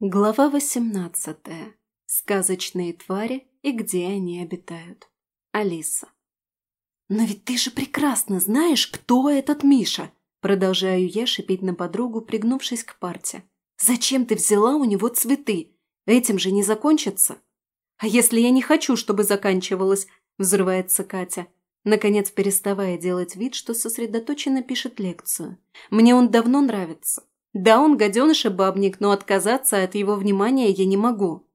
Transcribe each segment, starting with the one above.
Глава восемнадцатая. Сказочные твари и где они обитают. Алиса. «Но ведь ты же прекрасно знаешь, кто этот Миша!» Продолжаю я шипеть на подругу, пригнувшись к парте. «Зачем ты взяла у него цветы? Этим же не закончится!» «А если я не хочу, чтобы заканчивалось?» – взрывается Катя, наконец переставая делать вид, что сосредоточенно пишет лекцию. «Мне он давно нравится. Да, он гаденыш и бабник, но отказаться от его внимания я не могу.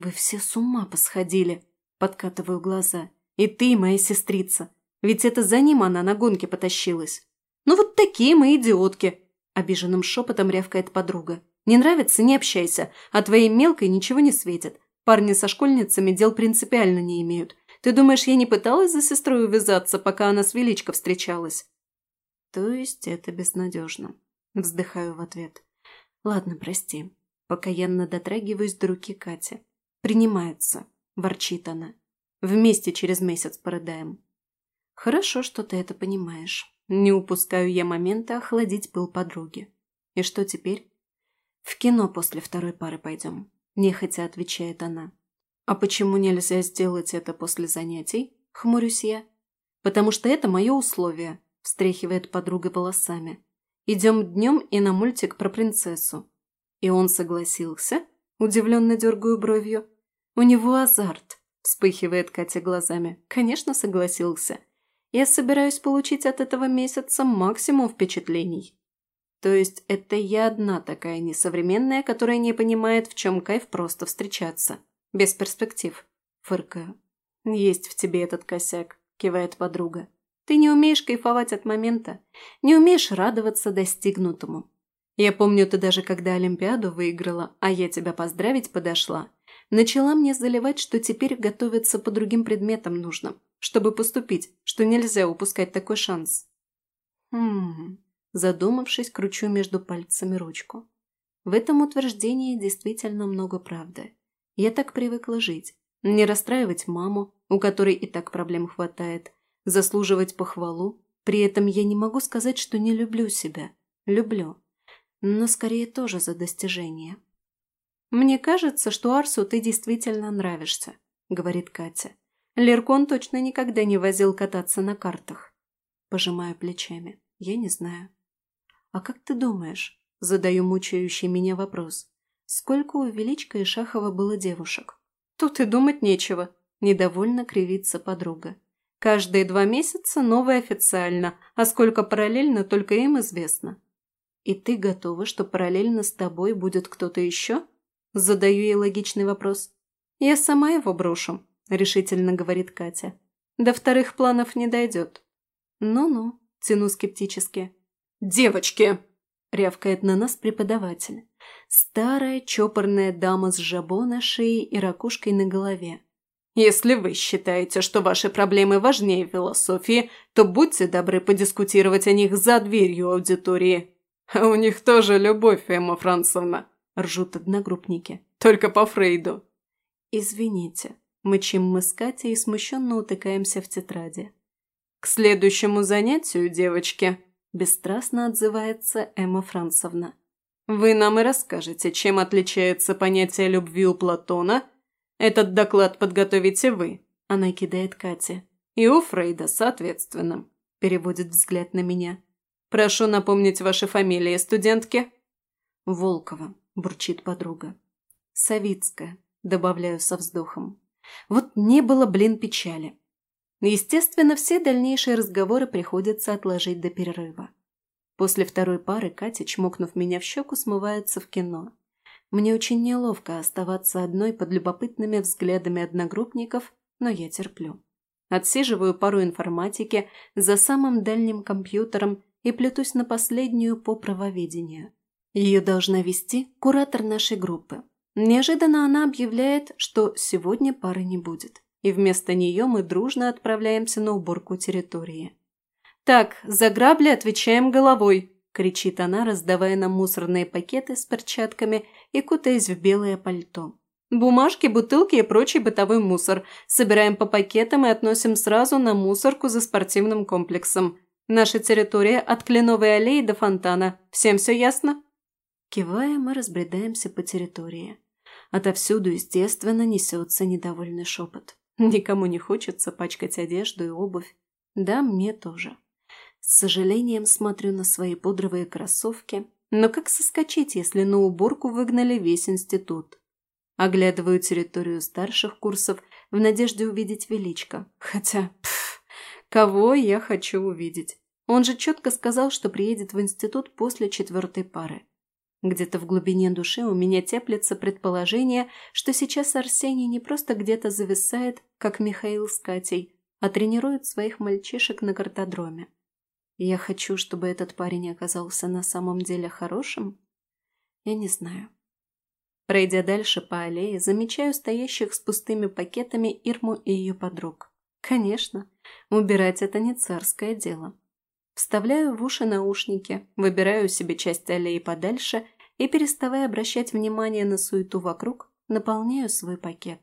Вы все с ума посходили, подкатываю глаза. И ты, моя сестрица. Ведь это за ним она на гонке потащилась. Ну вот такие мы идиотки, обиженным шепотом рявкает подруга. Не нравится – не общайся, а твоей мелкой ничего не светит. Парни со школьницами дел принципиально не имеют. Ты думаешь, я не пыталась за сестрой увязаться, пока она с Величко встречалась? То есть это безнадежно. Вздыхаю в ответ. Ладно, прости. Покаянно дотрагиваюсь до руки Кати. Принимается. Ворчит она. Вместе через месяц порыдаем. Хорошо, что ты это понимаешь. Не упускаю я момента охладить пыл подруги. И что теперь? В кино после второй пары пойдем. Нехотя отвечает она. А почему нельзя сделать это после занятий? Хмурюсь я. Потому что это мое условие, встряхивает подруга волосами. Идем днем и на мультик про принцессу». И он согласился, удивленно дергаю бровью. «У него азарт», – вспыхивает Катя глазами. «Конечно, согласился. Я собираюсь получить от этого месяца максимум впечатлений». То есть это я одна такая несовременная, которая не понимает, в чем кайф просто встречаться. Без перспектив. Фыркаю. Есть в тебе этот косяк, кивает подруга. Ты не умеешь кайфовать от момента, не умеешь радоваться достигнутому. Я помню, ты даже когда Олимпиаду выиграла, а я тебя поздравить подошла, начала мне заливать, что теперь готовиться по другим предметам нужно, чтобы поступить, что нельзя упускать такой шанс. Хм, задумавшись, кручу между пальцами ручку. В этом утверждении действительно много правды. Я так привыкла жить. Не расстраивать маму, у которой и так проблем хватает, заслуживать похвалу. При этом я не могу сказать, что не люблю себя. Люблю. Но скорее тоже за достижение. «Мне кажется, что Арсу ты действительно нравишься», — говорит Катя. «Леркон точно никогда не возил кататься на картах». Пожимаю плечами. Я не знаю. «А как ты думаешь?» — задаю мучающий меня вопрос. «Сколько у Величка и Шахова было девушек?» «Тут и думать нечего», — недовольно кривится подруга. Каждые два месяца новое официально, а сколько параллельно, только им известно. И ты готова, что параллельно с тобой будет кто-то еще? Задаю ей логичный вопрос. Я сама его брошу, решительно говорит Катя. До вторых планов не дойдет. Ну-ну, тяну скептически. Девочки! рявкает на нас преподаватель. Старая чопорная дама с жабо на шее и ракушкой на голове. Если вы считаете, что ваши проблемы важнее философии, то будьте добры подискутировать о них за дверью аудитории. А у них тоже любовь, Эмма Францевна, ржут одногруппники. Только по Фрейду. Извините, мычим мы с Катей и смущенно утыкаемся в тетради. К следующему занятию, девочки, бесстрастно отзывается Эмма Францевна. Вы нам и расскажете, чем отличается понятие любви у Платона – этот доклад подготовите вы», – она кидает Кате. «И у Фрейда, соответственно», – переводит взгляд на меня. «Прошу напомнить ваши фамилии, студентки». «Волкова», – бурчит подруга. «Савицкая», – добавляю со вздохом. «Вот не было, блин, печали». Естественно, все дальнейшие разговоры приходится отложить до перерыва. После второй пары Катя, чмокнув меня в щеку, смывается в кино. Мне очень неловко оставаться одной под любопытными взглядами одногруппников, но я терплю. Отсиживаю пару информатики за самым дальним компьютером и плетусь на последнюю по правоведению. Ее должна вести куратор нашей группы. Неожиданно она объявляет, что сегодня пары не будет, и вместо нее мы дружно отправляемся на уборку территории. «Так, за грабли отвечаем головой», кричит она, раздавая нам мусорные пакеты с перчатками и кутаясь в белое пальто. Бумажки, бутылки и прочий бытовой мусор. Собираем по пакетам и относим сразу на мусорку за спортивным комплексом. Наша территория от Кленовой аллеи до фонтана. Всем все ясно? Кивая, мы разбредаемся по территории. Отовсюду, естественно, несется недовольный шепот. Никому не хочется пачкать одежду и обувь. Да, мне тоже. С сожалением смотрю на свои пудровые кроссовки. Но как соскочить, если на уборку выгнали весь институт? Оглядываю территорию старших курсов в надежде увидеть величко. Хотя, пф, кого я хочу увидеть? Он же четко сказал, что приедет в институт после четвертой пары. Где-то в глубине души у меня теплится предположение, что сейчас Арсений не просто где-то зависает, как Михаил с Катей, а тренирует своих мальчишек на картодроме. Я хочу, чтобы этот парень оказался на самом деле хорошим? Я не знаю. Пройдя дальше по аллее, замечаю стоящих с пустыми пакетами Ирму и ее подруг. Конечно, убирать это не царское дело. Вставляю в уши наушники, выбираю себе часть аллеи подальше и, переставая обращать внимание на суету вокруг, наполняю свой пакет.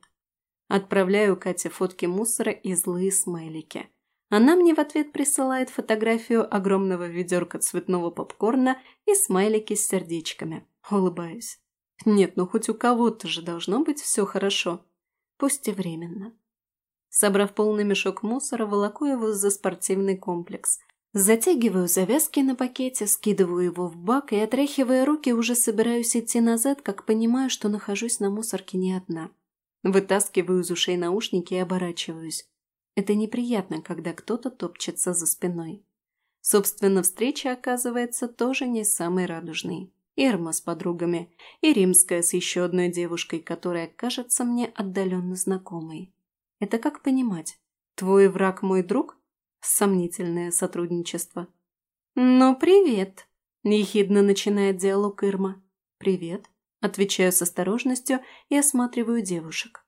Отправляю Кате фотки мусора и злые смайлики. Она мне в ответ присылает фотографию огромного ведерка цветного попкорна и смайлики с сердечками. Улыбаюсь. Нет, ну хоть у кого-то же должно быть все хорошо. Пусть и временно. Собрав полный мешок мусора, волоку его за спортивный комплекс. Затягиваю завязки на пакете, скидываю его в бак и, отряхивая руки, уже собираюсь идти назад, как понимаю, что нахожусь на мусорке не одна. Вытаскиваю из ушей наушники и оборачиваюсь. Это неприятно, когда кто-то топчется за спиной. Собственно, встреча, оказывается, тоже не самой радужной. Ирма с подругами и Римская с еще одной девушкой, которая кажется мне отдаленно знакомой. Это как понимать? Твой враг мой друг? Сомнительное сотрудничество. «Ну, привет!» – ехидно начинает диалог Ирма. «Привет!» – отвечаю с осторожностью и осматриваю девушек.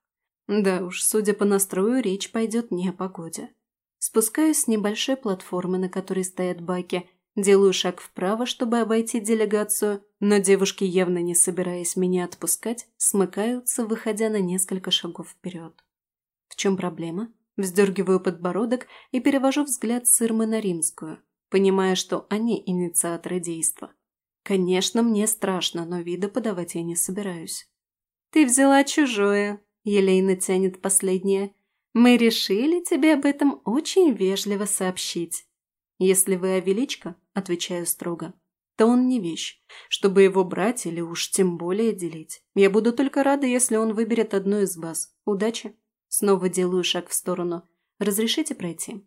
Да уж, судя по настрою, речь пойдет не о погоде. Спускаюсь с небольшой платформы, на которой стоят баки, Делаю шаг вправо, чтобы обойти делегацию, но девушки, явно не собираясь меня отпускать, смыкаются, выходя на несколько шагов вперед. В чем проблема? Вздергиваю подбородок и перевожу взгляд с Ирмы на Римскую, понимая, что они инициаторы действа. Конечно, мне страшно, но вида подавать я не собираюсь. «Ты взяла чужое», — елейно тянет последнее. «Мы решили тебе об этом очень вежливо сообщить». «Если вы овеличка, – отвечаю строго, – то он не вещь, чтобы его брать или уж тем более делить. Я буду только рада, если он выберет одну из вас. Удачи!» Снова делаю шаг в сторону. «Разрешите пройти?»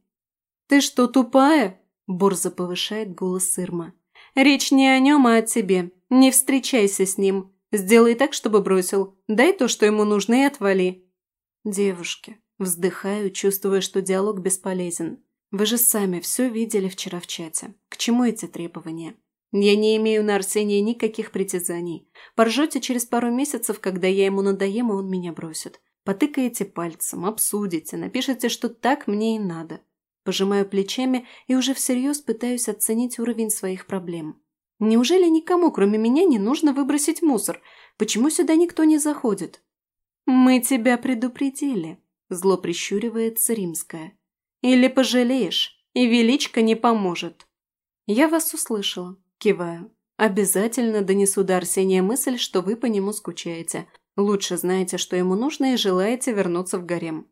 «Ты что, тупая?» – борзо повышает голос Ирма. «Речь не о нем, а о тебе. Не встречайся с ним. Сделай так, чтобы бросил. Дай то, что ему нужно, и отвали». «Девушки». Вздыхаю, чувствуя, что диалог бесполезен. Вы же сами все видели вчера в чате. К чему эти требования? Я не имею на Арсения никаких притязаний. Поржете через пару месяцев, когда я ему надоем, и он меня бросит. Потыкаете пальцем, обсудите, напишите, что так мне и надо. Пожимаю плечами и уже всерьез пытаюсь оценить уровень своих проблем. Неужели никому, кроме меня, не нужно выбросить мусор? Почему сюда никто не заходит? «Мы тебя предупредили», – зло прищуривается Римская. Или пожалеешь, и величко не поможет. Я вас услышала. Киваю. Обязательно донесу до Арсения мысль, что вы по нему скучаете. Лучше знаете, что ему нужно, и желаете вернуться в гарем.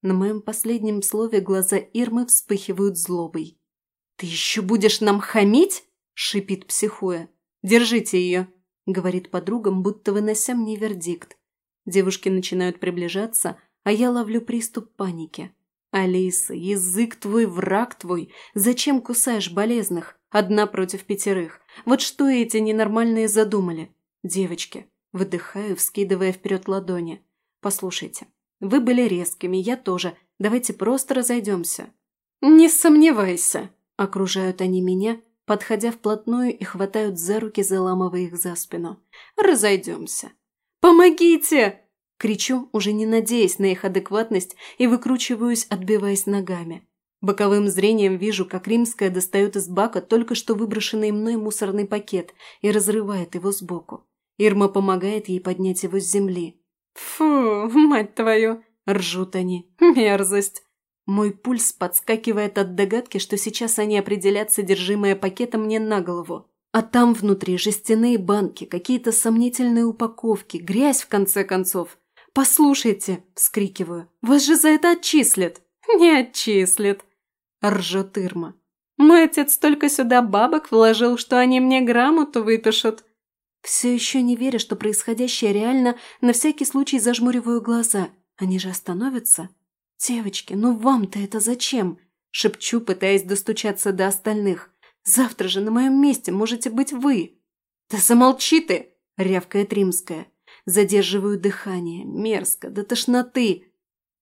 На моем последнем слове глаза Ирмы вспыхивают злобой. «Ты еще будешь нам хамить?» – шипит психуя. «Держите ее», – говорит подругам, будто вынося мне вердикт. Девушки начинают приближаться, а я ловлю приступ паники. «Алиса, язык твой, враг твой. Зачем кусаешь болезных? Одна против пятерых. Вот что эти ненормальные задумали? Девочки». Выдыхаю, вскидывая вперед ладони. «Послушайте, вы были резкими, я тоже. Давайте просто разойдемся». «Не сомневайся», – окружают они меня, подходя вплотную и хватают за руки, заламывая их за спину. «Разойдемся». «Помогите!» Кричу, уже не надеясь на их адекватность, и выкручиваюсь, отбиваясь ногами. Боковым зрением вижу, как Римская достает из бака только что выброшенный мной мусорный пакет и разрывает его сбоку. Ирма помогает ей поднять его с земли. «Фу, мать твою!» – ржут они. «Мерзость!» Мой пульс подскакивает от догадки, что сейчас они определят содержимое пакета мне на голову. А там внутри жестяные банки, какие-то сомнительные упаковки, грязь в конце концов. «Послушайте!» – вскрикиваю. «Вас же за это отчислят!» «Не отчислят!» – ржет Ирма. «Мой отец столько сюда бабок вложил, что они мне грамоту выпишут!» Все еще не веря, что происходящее реально, на всякий случай зажмуриваю глаза. Они же остановятся? «Девочки, ну вам-то это зачем?» – шепчу, пытаясь достучаться до остальных. «Завтра же на моем месте можете быть вы!» «Да замолчи ты!» – рявкает Римская. Задерживаю дыхание. Мерзко, до тошноты.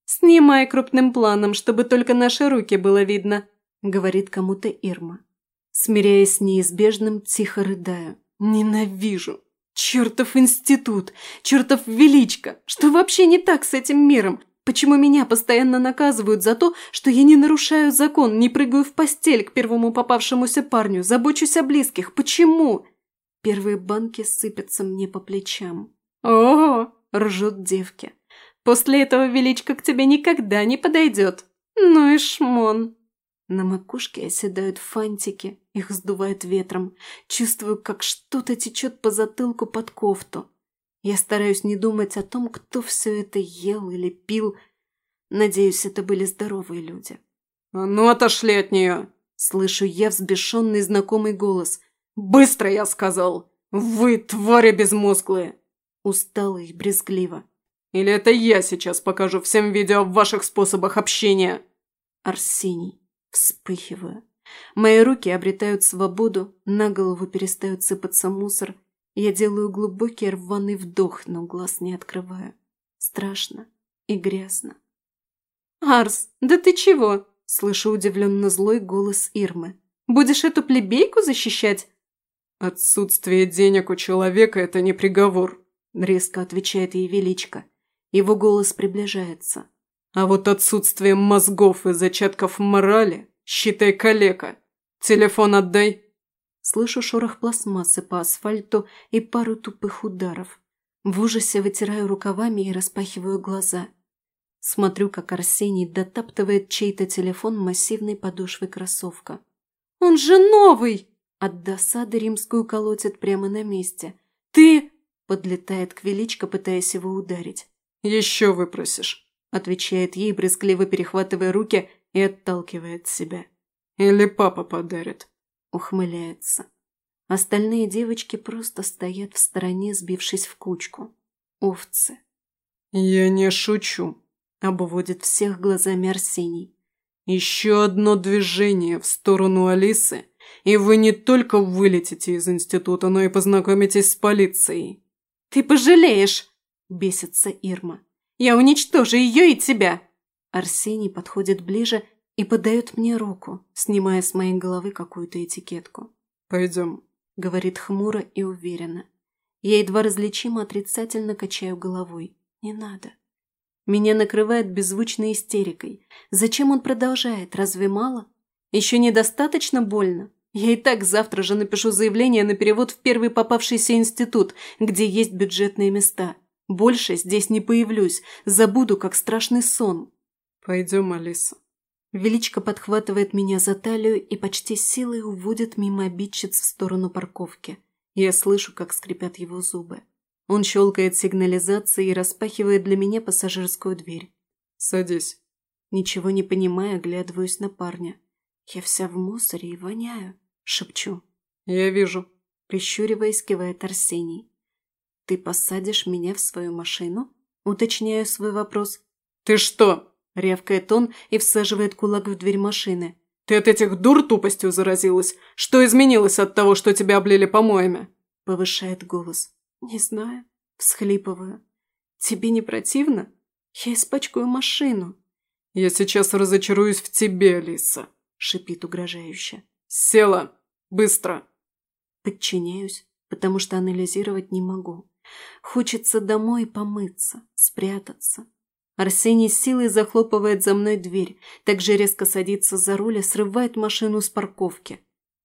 «Снимай крупным планом, чтобы только наши руки было видно», – говорит кому-то Ирма. Смиряясь с неизбежным, тихо рыдаю. «Ненавижу! Чертов институт! Чертов величко! Что вообще не так с этим миром? Почему меня постоянно наказывают за то, что я не нарушаю закон, не прыгаю в постель к первому попавшемуся парню, забочусь о близких? Почему?» Первые банки сыпятся мне по плечам. «О!» – ржут девки. «После этого величко к тебе никогда не подойдет. Ну и шмон!» На макушке оседают фантики, их сдувает ветром. Чувствую, как что-то течет по затылку под кофту. Я стараюсь не думать о том, кто все это ел или пил. Надеюсь, это были здоровые люди. «А ну, отошли от нее!» Слышу я взбешенный знакомый голос. «Быстро, я сказал! Вы, твари безмозглые!» Устало и брезгливо. «Или это я сейчас покажу всем видео в ваших способах общения?» Арсений. Вспыхиваю. Мои руки обретают свободу, на голову перестают сыпаться мусор. Я делаю глубокий рваный вдох, но глаз не открываю. Страшно и грязно. «Арс, да ты чего?» – слышу удивленно злой голос Ирмы. «Будешь эту плебейку защищать?» «Отсутствие денег у человека – это не приговор», – резко отвечает ей Величко. Его голос приближается. «А вот отсутствие мозгов и зачатков морали – считай калека. Телефон отдай». Слышу шорох пластмассы по асфальту и пару тупых ударов. В ужасе вытираю рукавами и распахиваю глаза. Смотрю, как Арсений дотаптывает чей-то телефон массивной подошвой кроссовка. «Он же новый!» От досады римскую колотит прямо на месте. «Ты...» Подлетает к Величко, пытаясь его ударить. «Еще выпросишь», – отвечает ей, брезгливо перехватывая руки и отталкивает себя. «Или папа подарит» ухмыляется. Остальные девочки просто стоят в стороне, сбившись в кучку. Овцы. «Я не шучу», – обводит всех глазами Арсений. «Еще одно движение в сторону Алисы, и вы не только вылетите из института, но и познакомитесь с полицией». «Ты пожалеешь!» – бесится Ирма. «Я уничтожу ее и тебя!» Арсений подходит ближе и подает мне руку, снимая с моей головы какую-то этикетку. «Пойдем», — говорит хмуро и уверенно. Я едва различимо отрицательно качаю головой. «Не надо». Меня накрывает беззвучной истерикой. Зачем он продолжает? Разве мало? Еще недостаточно больно? Я и так завтра же напишу заявление на перевод в первый попавшийся институт, где есть бюджетные места. Больше здесь не появлюсь, забуду, как страшный сон. Пойдем, Алиса. Величко подхватывает меня за талию и почти силой уводит мимо обидчиц в сторону парковки. Я слышу, как скрипят его зубы. Он щелкает сигнализацией и распахивает для меня пассажирскую дверь. «Садись». Ничего не понимая, оглядываюсь на парня. Я вся в мусоре и воняю, шепчу. «Я вижу», – прищуриваясь, кивает Арсений. «Ты посадишь меня в свою машину?» – уточняю свой вопрос. «Ты что, Рявкает он и всаживает кулак в дверь машины. «Ты от этих дур тупостью заразилась? Что изменилось от того, что тебя облили помоями?» Повышает голос. «Не знаю». Всхлипываю. «Тебе не противно? Я испачкаю машину». «Я сейчас разочаруюсь в тебе, Алиса», – шипит угрожающе. «Села! Быстро!» Подчиняюсь, потому что анализировать не могу. Хочется домой помыться, спрятаться, Арсений с силой захлопывает за мной дверь, также резко садится за руль и срывает машину с парковки.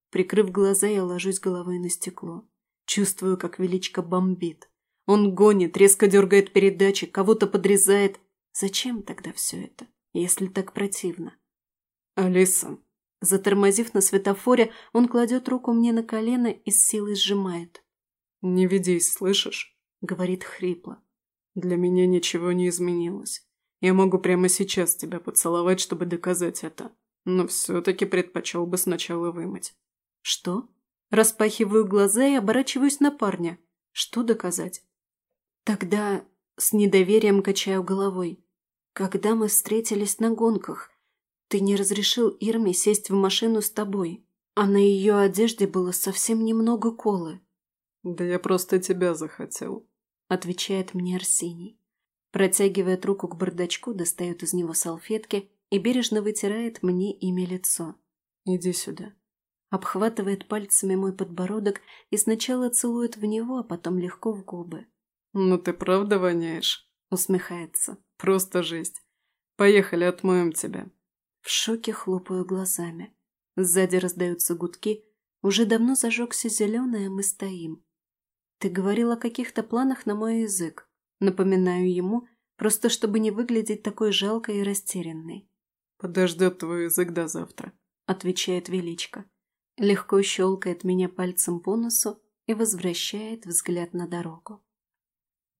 Прикрыв глаза, я ложусь головой на стекло. Чувствую, как величко бомбит. Он гонит, резко дергает передачи, кого-то подрезает. Зачем тогда все это, если так противно? «Алиса», Затормозив на светофоре, он кладет руку мне на колено и с силой сжимает. «Не ведись, слышишь?» – говорит хрипло. «Для меня ничего не изменилось. Я могу прямо сейчас тебя поцеловать, чтобы доказать это. Но все-таки предпочел бы сначала вымыть». «Что?» Распахиваю глаза и оборачиваюсь на парня. Что доказать? Тогда с недоверием качаю головой. Когда мы встретились на гонках, ты не разрешил Ирме сесть в машину с тобой, а на ее одежде было совсем немного колы. «Да я просто тебя захотел», – отвечает мне Арсений. Протягивает руку к бардачку, достает из него салфетки и бережно вытирает мне ими лицо. «Иди сюда», обхватывает пальцами мой подбородок и сначала целует в него, а потом легко в губы. «Ну ты правда воняешь?» – усмехается. «Просто жесть. Поехали, отмоем тебя». В шоке хлопаю глазами. Сзади раздаются гудки. Уже давно зажегся зеленый, а мы стоим. Ты говорил о каких-то планах на мой язык. Напоминаю ему, просто чтобы не выглядеть такой жалкой и растерянной. «Подождет твой язык до завтра», – отвечает Величко. Легко щелкает меня пальцем по носу и возвращает взгляд на дорогу.